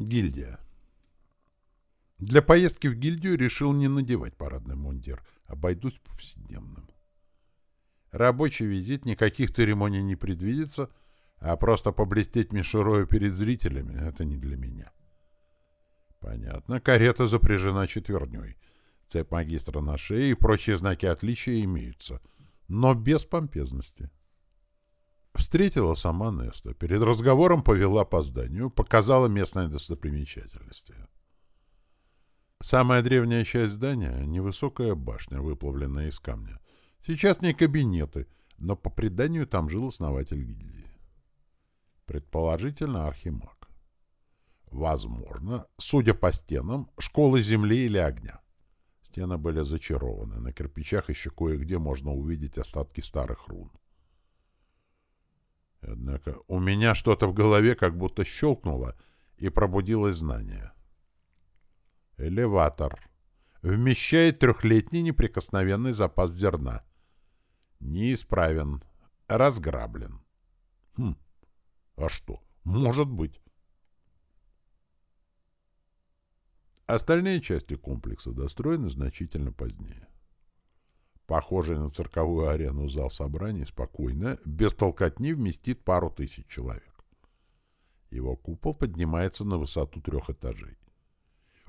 Гильдия. Для поездки в гильдию решил не надевать парадный мундир, обойдусь повседневным. Рабочий визит, никаких церемоний не предвидится, а просто поблестеть мишерою перед зрителями — это не для меня. Понятно, карета запряжена четверней, цепь магистра на шее и прочие знаки отличия имеются, но без помпезности. Встретила сама Неста. Перед разговором повела по зданию, показала местные достопримечательности. Самая древняя часть здания — невысокая башня, выплавленная из камня. Сейчас не кабинеты, но по преданию там жил основатель гильдии. Предположительно, архимаг. Возможно, судя по стенам, школы земли или огня. Стены были зачарованы, на кирпичах еще кое-где можно увидеть остатки старых рун. Однако у меня что-то в голове как будто щелкнуло и пробудилось знание. Элеватор. Вмещает трехлетний неприкосновенный запас зерна. Неисправен. Разграблен. Хм. А что? Может быть. Остальные части комплекса достроены значительно позднее. Похожий на цирковую арену зал собраний спокойно, без толкотни вместит пару тысяч человек. Его купол поднимается на высоту трех этажей.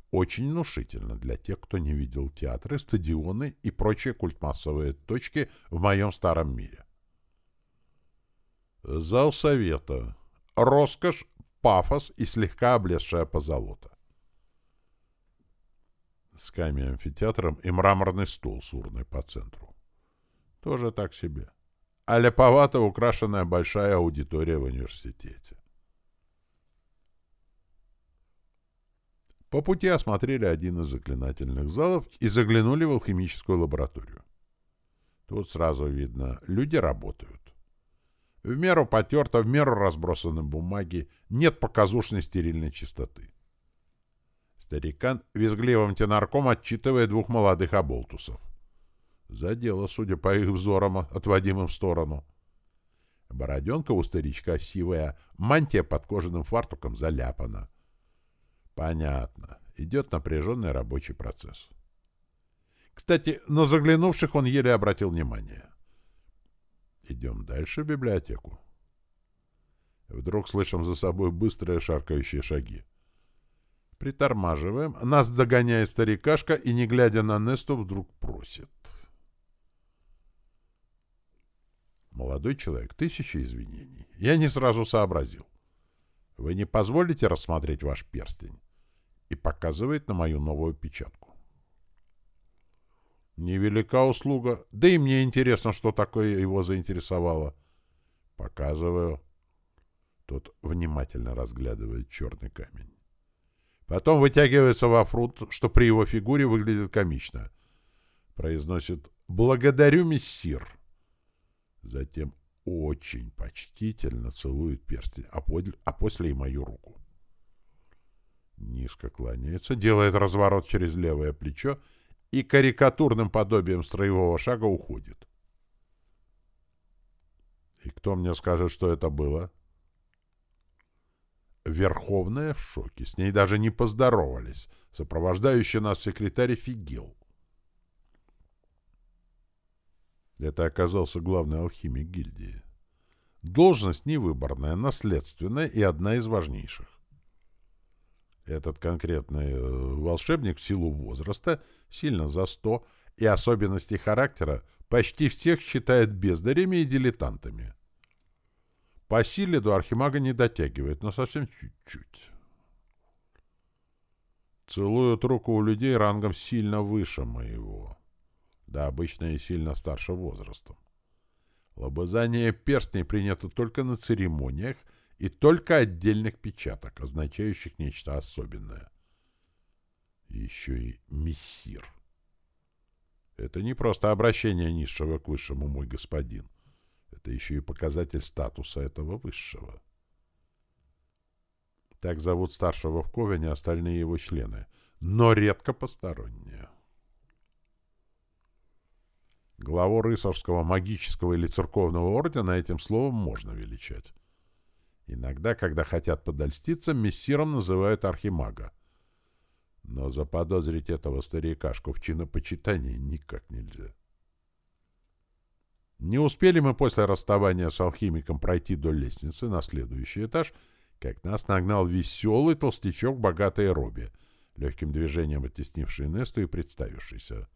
Очень внушительно для тех, кто не видел театры, стадионы и прочие культмассовые точки в моем старом мире. Зал совета. Роскошь, пафос и слегка облезшая позолота с камень-амфитеатром и мраморный стул с урной по центру. Тоже так себе. А ляповато украшенная большая аудитория в университете. По пути осмотрели один из заклинательных залов и заглянули в алхимическую лабораторию. Тут сразу видно, люди работают. В меру потерто, в меру разбросаны бумаги, нет показушной стерильной чистоты. Старикан визгливым тенарком отчитывает двух молодых оболтусов. За дело, судя по их взорам, отводимым в сторону. Бороденка у старичка сивая, мантия под кожаным фартуком заляпана. Понятно. Идет напряженный рабочий процесс. Кстати, на заглянувших он еле обратил внимание. Идем дальше в библиотеку. Вдруг слышим за собой быстрые шаркающие шаги. Притормаживаем. Нас догоняет старикашка и, не глядя на Несту, вдруг просит. Молодой человек, тысяча извинений. Я не сразу сообразил. Вы не позволите рассмотреть ваш перстень? И показывает на мою новую печатку. Невелика услуга. Да и мне интересно, что такое его заинтересовало. Показываю. Тот внимательно разглядывает черный камень. Потом вытягивается во фрут, что при его фигуре выглядит комично. Произносит «Благодарю, мессир». Затем очень почтительно целует перстень, а, под... а после и мою руку. Низко кланяется, делает разворот через левое плечо и карикатурным подобием строевого шага уходит. И кто мне скажет, что это было? Верховная в шоке. С ней даже не поздоровались. Сопровождающий нас секретарь фигел. Это оказался главный алхимик гильдии. Должность невыборная, наследственная и одна из важнейших. Этот конкретный э, волшебник в силу возраста, сильно за сто, и особенностей характера почти всех считает бездарями и дилетантами. По силе до архимага не дотягивает, но совсем чуть-чуть. Целуют руку у людей рангом сильно выше моего. Да, обычно и сильно старше возрастом. Лобызание перстней принято только на церемониях и только отдельных печаток, означающих нечто особенное. Еще и мессир. Это не просто обращение низшего к высшему, мой господин. — это еще и показатель статуса этого высшего. Так зовут старшего в Ковене остальные его члены, но редко посторонние. Главу рыцарского, магического или церковного ордена этим словом можно величать. Иногда, когда хотят подольститься, мессиром называют архимага. Но заподозрить этого старикашку в чинопочитании никак нельзя. Не успели мы после расставания с алхимиком пройти до лестницы на следующий этаж, как нас нагнал веселый толстячок богатой робе, легким движением оттеснивший Несту и представившийся.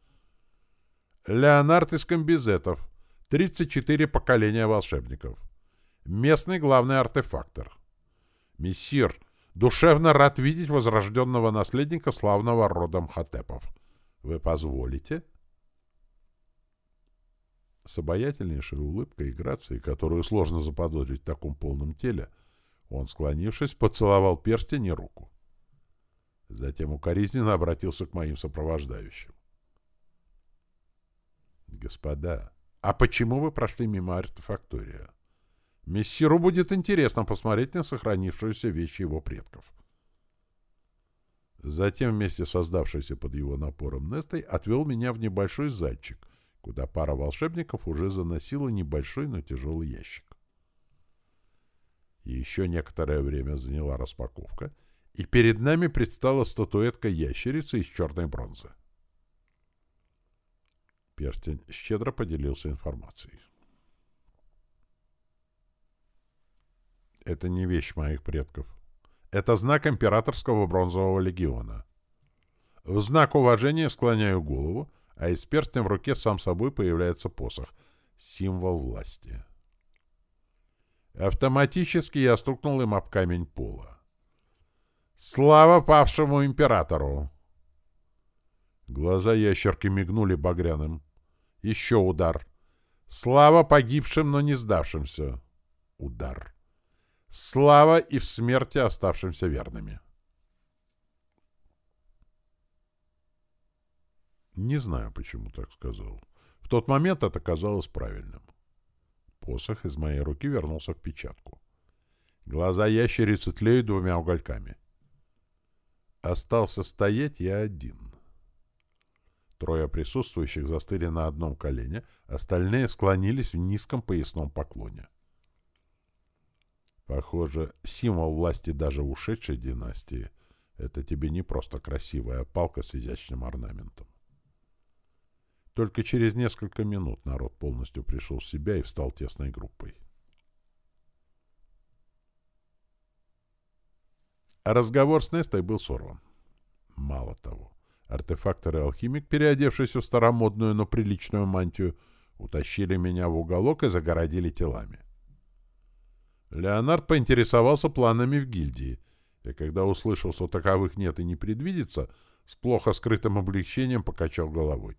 Леонард из комбизетов. 34 поколения волшебников. Местный главный артефактор. Мессир, душевно рад видеть возрожденного наследника славного рода Мхотепов. Вы позволите? С обаятельнейшей улыбкой и грацией, которую сложно заподозрить в таком полном теле, он, склонившись, поцеловал перстень и руку. Затем укоризненно обратился к моим сопровождающим. «Господа, а почему вы прошли мимо артефактория? Мессиру будет интересно посмотреть на сохранившуюся вещь его предков». Затем, вместе с под его напором Нестой, отвел меня в небольшой зальчик, куда пара волшебников уже заносила небольшой, но тяжелый ящик. Еще некоторое время заняла распаковка, и перед нами предстала статуэтка ящерицы из черной бронзы. Перстень щедро поделился информацией. Это не вещь моих предков. Это знак императорского бронзового легиона. В знак уважения склоняю голову, а из перстня в руке сам собой появляется посох — символ власти. Автоматически я стукнул им об камень пола. «Слава павшему императору!» Глаза ящерки мигнули багряным. Еще удар. «Слава погибшим, но не сдавшимся!» Удар. «Слава и в смерти оставшимся верными!» Не знаю, почему так сказал. В тот момент это казалось правильным. Посох из моей руки вернулся в печатку. Глаза ящерицы тлеют двумя угольками. Остался стоять я один. Трое присутствующих застыли на одном колене, остальные склонились в низком поясном поклоне. Похоже, символ власти даже ушедшей династии — это тебе не просто красивая палка с изящным орнаментом. Только через несколько минут народ полностью пришел в себя и встал тесной группой. Разговор с Нестой был сорван. Мало того, артефактор и алхимик, переодевшись в старомодную, но приличную мантию, утащили меня в уголок и загородили телами. Леонард поинтересовался планами в гильдии, и когда услышал, что таковых нет и не предвидится, с плохо скрытым облегчением покачал головой.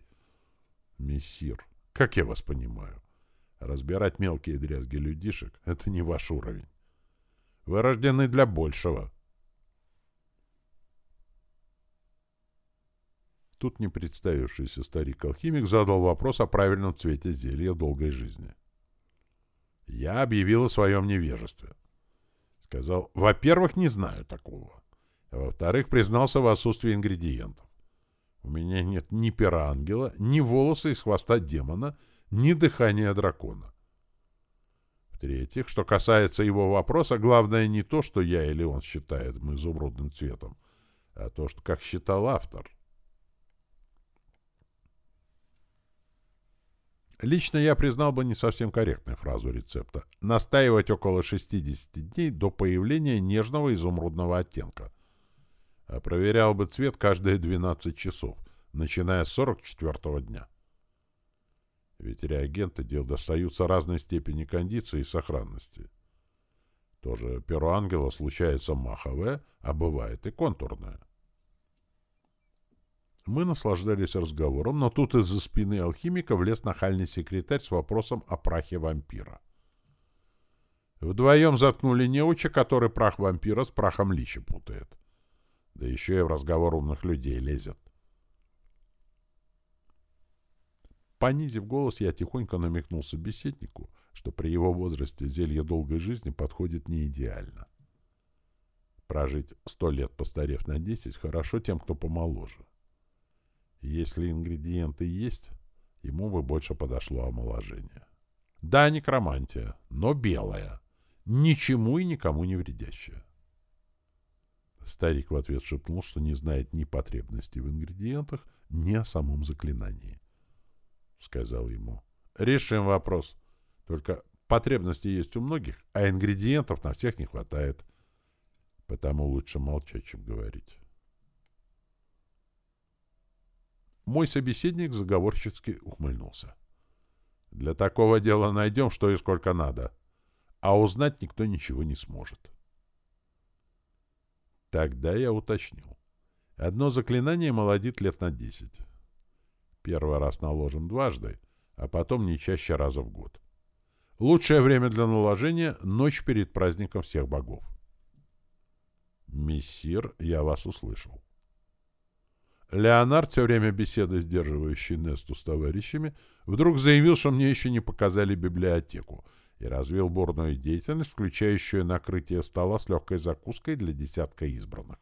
Мессир, как я вас понимаю? Разбирать мелкие дрязги людишек — это не ваш уровень. Вы рождены для большего. Тут не представившийся старик-алхимик задал вопрос о правильном цвете зелья долгой жизни. Я объявил о своем невежестве. Сказал, во-первых, не знаю такого. Во-вторых, признался в отсутствии ингредиентов. У меня нет ни пера ангела, ни волоса из хвоста демона, ни дыхания дракона. В-третьих, что касается его вопроса, главное не то, что я или он считает изумрудным цветом, а то, что как считал автор. Лично я признал бы не совсем корректной фразу рецепта. Настаивать около 60 дней до появления нежного изумрудного оттенка а проверял бы цвет каждые 12 часов, начиная с 44 дня. Ведь реагенты дел достаются разной степени кондиции и сохранности. Тоже перо ангела случается маховое, а бывает и контурное. Мы наслаждались разговором, но тут из-за спины алхимика влез нахальный секретарь с вопросом о прахе вампира. Вдвоем заткнули неуча, который прах вампира с прахом личи путает. Да еще и в разговор умных людей лезет. Понизив голос, я тихонько намекнул собеседнику, что при его возрасте зелье долгой жизни подходит не идеально. Прожить сто лет, постарев на десять, хорошо тем, кто помоложе. Если ингредиенты есть, ему бы больше подошло омоложение. Да, некромантия, но белая. ничему и никому не вредящее. Старик в ответ шепнул, что не знает ни потребности в ингредиентах, ни о самом заклинании. Сказал ему, решим вопрос. Только потребности есть у многих, а ингредиентов на всех не хватает. Потому лучше молчать, чем говорить. Мой собеседник заговорчески ухмыльнулся. Для такого дела найдем, что и сколько надо. А узнать никто ничего не сможет. Тогда я уточнил. Одно заклинание молодит лет на десять. Первый раз наложим дважды, а потом не чаще раза в год. Лучшее время для наложения — ночь перед праздником всех богов. Мессир, я вас услышал. Леонард, все время беседой сдерживающий Несту с товарищами, вдруг заявил, что мне еще не показали библиотеку, и развил бурную деятельность, включающую накрытие стола с легкой закуской для десятка избранных.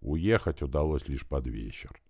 Уехать удалось лишь под вечер.